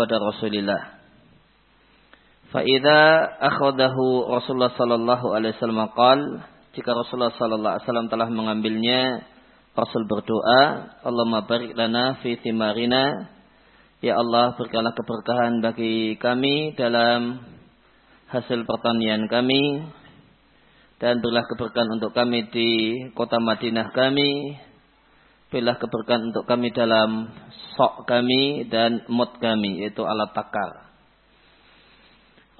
kepada Rasulullah. Fa'idha akhadahu Rasulullah sallallahu alaihi wasallam qal jika Rasulullah sallallahu alaihi wasallam telah mengambilnya Rasul berdoa Allahumma barik lana fi thimarina Ya Allah berikanlah keberkahan bagi kami dalam hasil pertanian kami dan berilah keberkahan untuk kami di kota Madinah kami berilah keberkahan untuk kami dalam sok kami dan mut kami yaitu alat takar.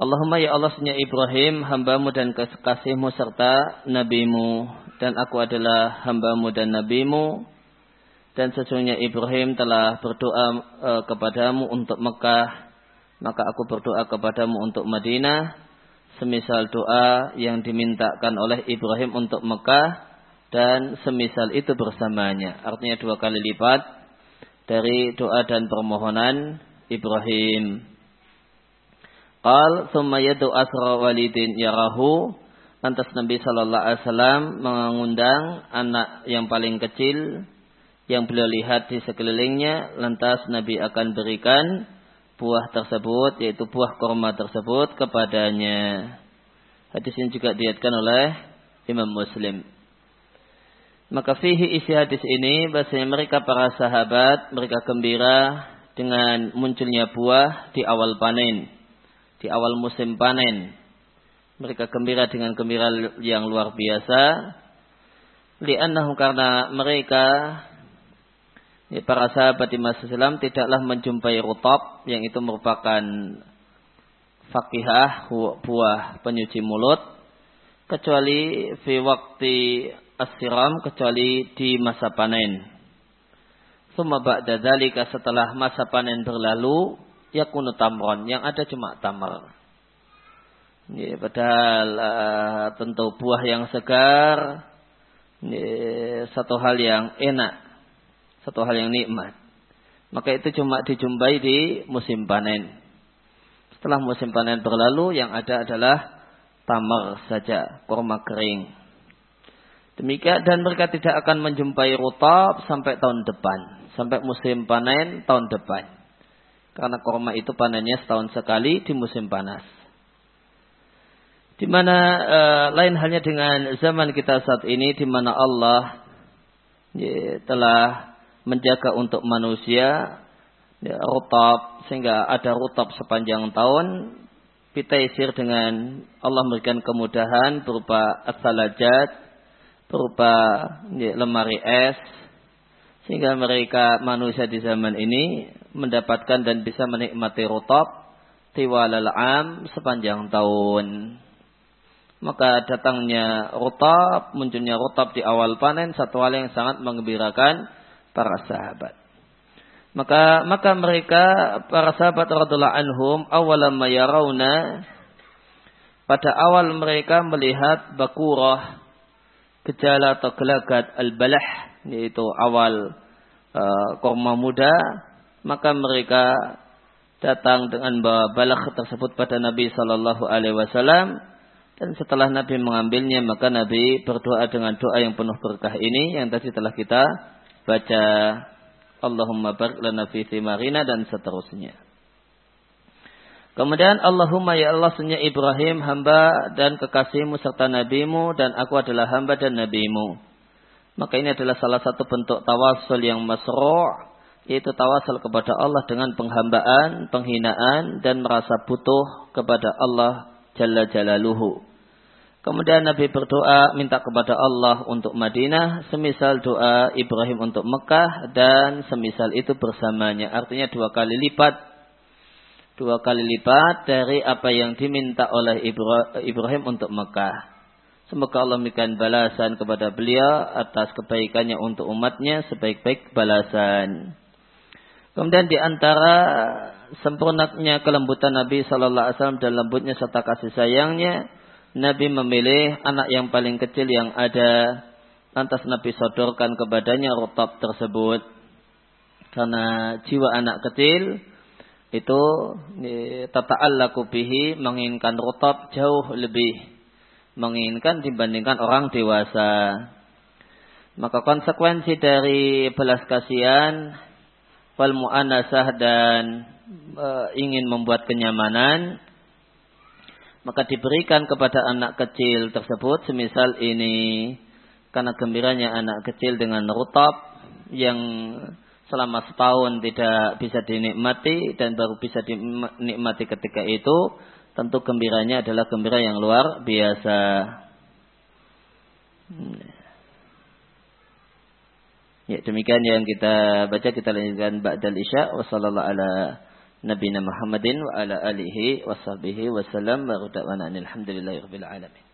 Allahumma ya Allah sunya Ibrahim hambamu dan kekasihmu serta nabimu. Dan aku adalah hambamu dan nabimu. Dan sesungguhnya Ibrahim telah berdoa e, kepadamu untuk Mekah. Maka aku berdoa kepadamu untuk Madinah. Semisal doa yang dimintakan oleh Ibrahim untuk Mekah dan semisal itu bersamanya artinya dua kali lipat dari doa dan permohonan Ibrahim Qal thumma yadu asra walidin yarahu. Lantas Nabi Shallallahu Alaihi Wasallam mengundang anak yang paling kecil yang beliau lihat di sekelilingnya. Lantas Nabi akan berikan buah tersebut, yaitu buah korma tersebut kepadanya. Hadis ini juga diatkan oleh Imam Muslim. Maka fihi isi hadis ini bahasanya mereka para sahabat mereka gembira dengan munculnya buah di awal panen di awal musim panen. Mereka gembira dengan gembira yang luar biasa. Li'annahum karena mereka ya, para sahabat di masa Islam tidaklah menjumpai rutab yang itu merupakan fakihah buah penyuci mulut kecuali fi waktu asiram kecuali di masa panen. Suma ba'da dzalika setelah masa panen berlalu yakunu tamron yang ada cuma tamar. Ya, padahal uh, tentu buah yang segar ya, satu hal yang enak, satu hal yang nikmat. Maka itu cuma dijumpai di musim panen. Setelah musim panen berlalu yang ada adalah tamar saja, kurma kering. Demikian dan mereka tidak akan menjumpai rutab sampai tahun depan, sampai musim panen tahun depan. Karena korma itu panennya setahun sekali di musim panas. Di mana e, lain halnya dengan zaman kita saat ini di mana Allah ya, telah menjaga untuk manusia ya, rutab sehingga ada rutab sepanjang tahun Pitaisir dengan Allah memberikan kemudahan berupa asalajat berupa ya, lemari es sehingga mereka manusia di zaman ini mendapatkan dan bisa menikmati rotab tiwalal am sepanjang tahun. Maka datangnya rotab, munculnya rotab di awal panen satu hal yang sangat mengembirakan para sahabat. Maka maka mereka para sahabat radhiallahu anhum awalam yarawna pada awal mereka melihat bakurah gejala atau gelagat al-balah yaitu awal uh, korma muda maka mereka datang dengan bawa balak tersebut pada Nabi Shallallahu Alaihi Wasallam dan setelah Nabi mengambilnya maka Nabi berdoa dengan doa yang penuh berkah ini yang tadi telah kita baca Allahumma barik lana fi dan seterusnya. Kemudian Allahumma ya Allah sunya Ibrahim hamba dan kekasihmu serta nabimu dan aku adalah hamba dan nabimu. Maka ini adalah salah satu bentuk tawasul yang masru' yaitu tawasul kepada Allah dengan penghambaan, penghinaan dan merasa butuh kepada Allah Jalla Jalaluhu. Kemudian Nabi berdoa minta kepada Allah untuk Madinah, semisal doa Ibrahim untuk Mekah dan semisal itu bersamanya. Artinya dua kali lipat. Dua kali lipat dari apa yang diminta oleh Ibrahim untuk Mekah. Semoga Allah memberikan balasan kepada beliau atas kebaikannya untuk umatnya sebaik-baik balasan. Kemudian di antara sempurnanya kelembutan Nabi Shallallahu Alaihi Wasallam dan lembutnya serta kasih sayangnya, Nabi memilih anak yang paling kecil yang ada. Lantas Nabi sodorkan kepadanya rotab tersebut. Karena jiwa anak kecil itu tata'allaku bihi menginginkan rotab jauh lebih menginginkan dibandingkan orang dewasa. Maka konsekuensi dari belas kasihan wal mu'anasah dan e, ingin membuat kenyamanan maka diberikan kepada anak kecil tersebut semisal ini karena gembiranya anak kecil dengan rutab yang selama setahun tidak bisa dinikmati dan baru bisa dinikmati ketika itu tentu gembiranya adalah gembira yang luar biasa. Ya, demikian yang kita baca kita lanjutkan ba'dal isya wa sallallahu ala nabiyina Muhammadin wa ala alihi wa sahbihi wa sallam wa alhamdulillahi rabbil alamin.